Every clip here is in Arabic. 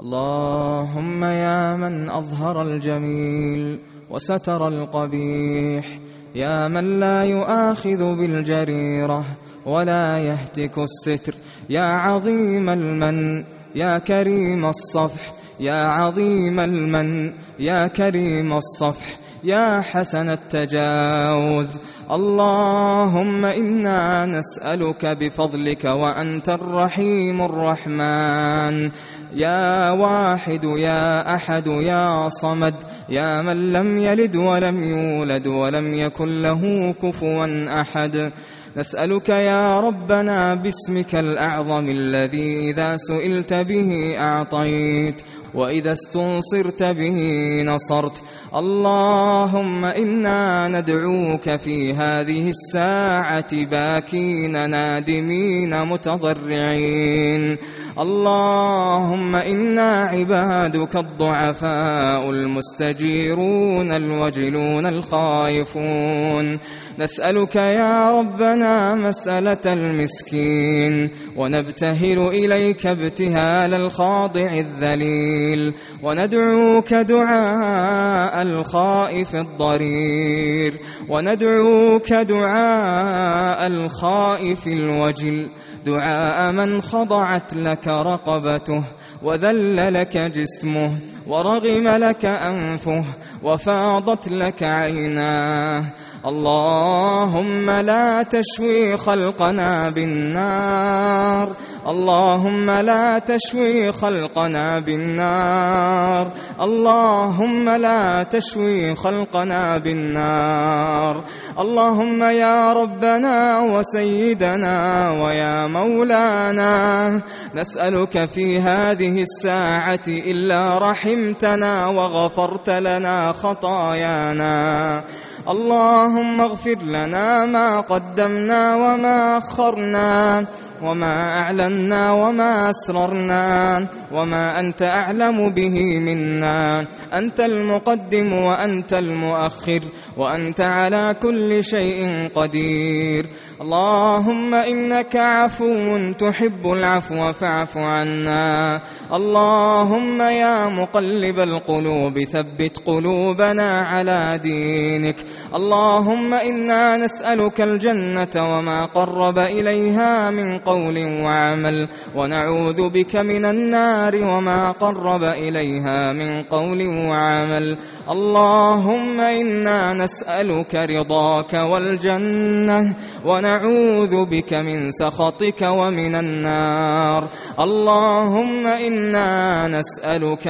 اللهم يا من أظهر الجميل وستر القبيح يا من لا يؤاخذ بالجريرة ولا يهتك الستر يا عظيم المن يا كريم الصفح يا عظيم المن يا كريم الصفح. يا حسن التجاوز. اللهم إنا نسألك بفضلك وأنت الرحيم الرحمن. يا واحد يا أحد يا صمد يا من لم يلد ولم يولد ولم يكن له كفوا أحد. نسألك يا ربنا باسمك الأعظم الذي إذا سئلت به أعطيت وإذا استنصرت به نصرت. اللهم إنا ندعوك في هذه الساعة باكين نادمين متضرعين. اللهم إنا عبادك الضعفاء المستجيرون الوجلون الخائفون. نسألك يا ربنا مسألة المسكين ونبتهل إليك ابتهال الخاضع الذليل وندعوك دعاء الخائف الضرير وندعوك دعاء الخائف الوجل دعاء من خضعت لك رقبته وذل لك جسمه ورغم لك أنفه وفاضت لك عيناه. اللهم لا تشوي خلقنا بالنار. اللهم لا تشوي خلقنا بالنار. اللهم لا تشوي خلقنا بالنار. اللهم يا ربنا وسيدنا ويا مولانا نسألك في هذه الساعة إلا رحمتنا وغفرت لنا خطايانا. اللهم اغفر لنا ما قدمنا وما أخرنا وما أعلنا وما أسررنا وما أنت أعلم به منا. أنت المقدم وأنت المؤخر وأنت على كل شيء قدير. اللهم إنك عفو تحب العفو فاعف عنا. اللهم يا مقلب القلوب ثبت قلوبنا على دينك. اللهم إنا نسألك الجنة وما قرب إليها من قول وعمل ونعوذ بك من النار وما قرب إليها من قول وعمل. اللهم إنا نسألك رضاك والجنة ونعوذ بك من سخطك ومن النار. اللهم إنا نسألك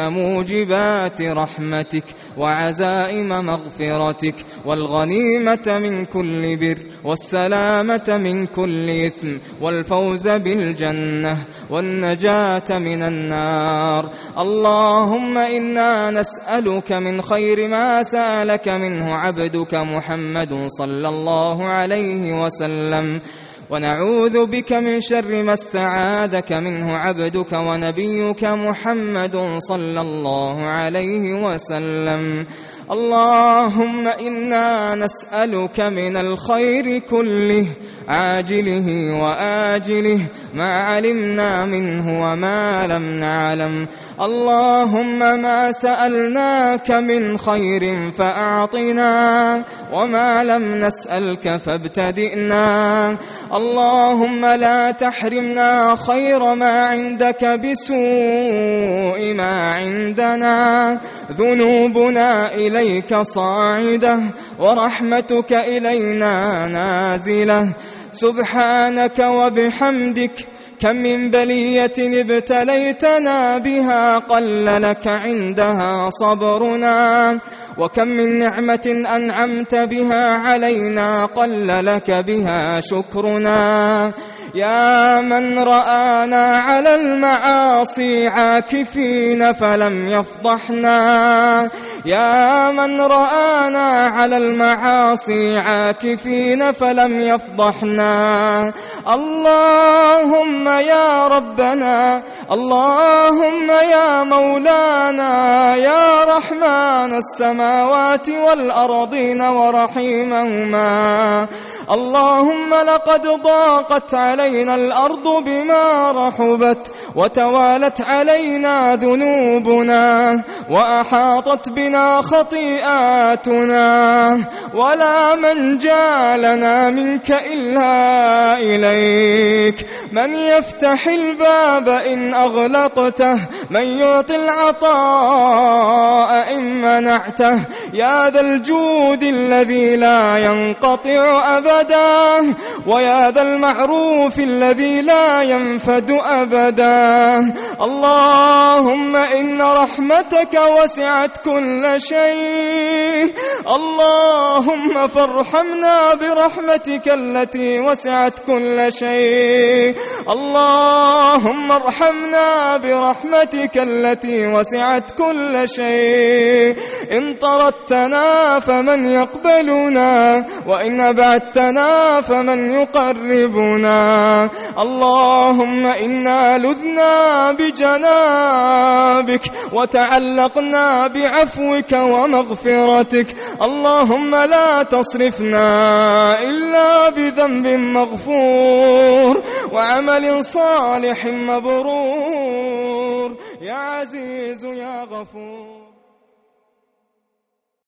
موجبات رحمتك وعزائم مغفرتك والغنيمة من كل بر والسلامة من كل إثم والفوز بالجنة والنجاة من النار اللهم إنا نسألك من خير ما سألك منه عبدك محمد صلى الله عليه وسلم ونعوذ بك من شر ما استعاذك منه عبدك ونبيك محمد صلى الله عليه وسلم. اللهم إنا نسألك من الخير كله عاجله وآجله ما علمنا منه وما لم نعلم. اللهم ما سألناك من خير فأعطنا وما لم نسألك فابتدئنا. اللهم لا تحرمنا خير ما عندك بسوء ما عندنا. ذنوبنا إليك صاعدة ورحمتك إلينا نازلة. سبحانك وبحمدك كم من بلية ابتليتنا بها قل لك عندها صبرنا. وكم من نعمة أنعمت بها علينا قل لك بها شكرنا. يا من رآنا على المعاصي عاكفين فلم يفضحنا. يا من رآنا على المعاصي عاكفين فلم يفضحنا. اللهم يا ربنا اللهم يا مولانا يا رحمن السماوات والأرضين ورحيمهما. اللهم لقد ضاقت علينا الأرض بما رحبت وتوالت علينا ذنوبنا وأحاطت بنا خطيئاتنا. ولا من جاء لنا منك إلا إليك. من يفتح الباب إن أغلقته. من يعطي العطاء إن منعته. يا ذا الجود الذي لا ينقطع أبدا. ويا ذا المعروف الذي لا ينفد أبدا. اللهم إن رحمتك وسعت كل شيء. اللهم فارحمنا برحمتك التي وسعت كل شيء. اللهم ارحمنا برحمتك التي وسعت كل شيء. إن طردتنا فمن يقبلنا وإن أبعدتنا فمن يقربنا. اللهم إنا لذنا بجنابك وتعلقنا بعفوك ومغفرتك. اللهم لا تصرفنا إلا بذنب مغفور وعمل صالح مبرور. يا عزيز يا غفور.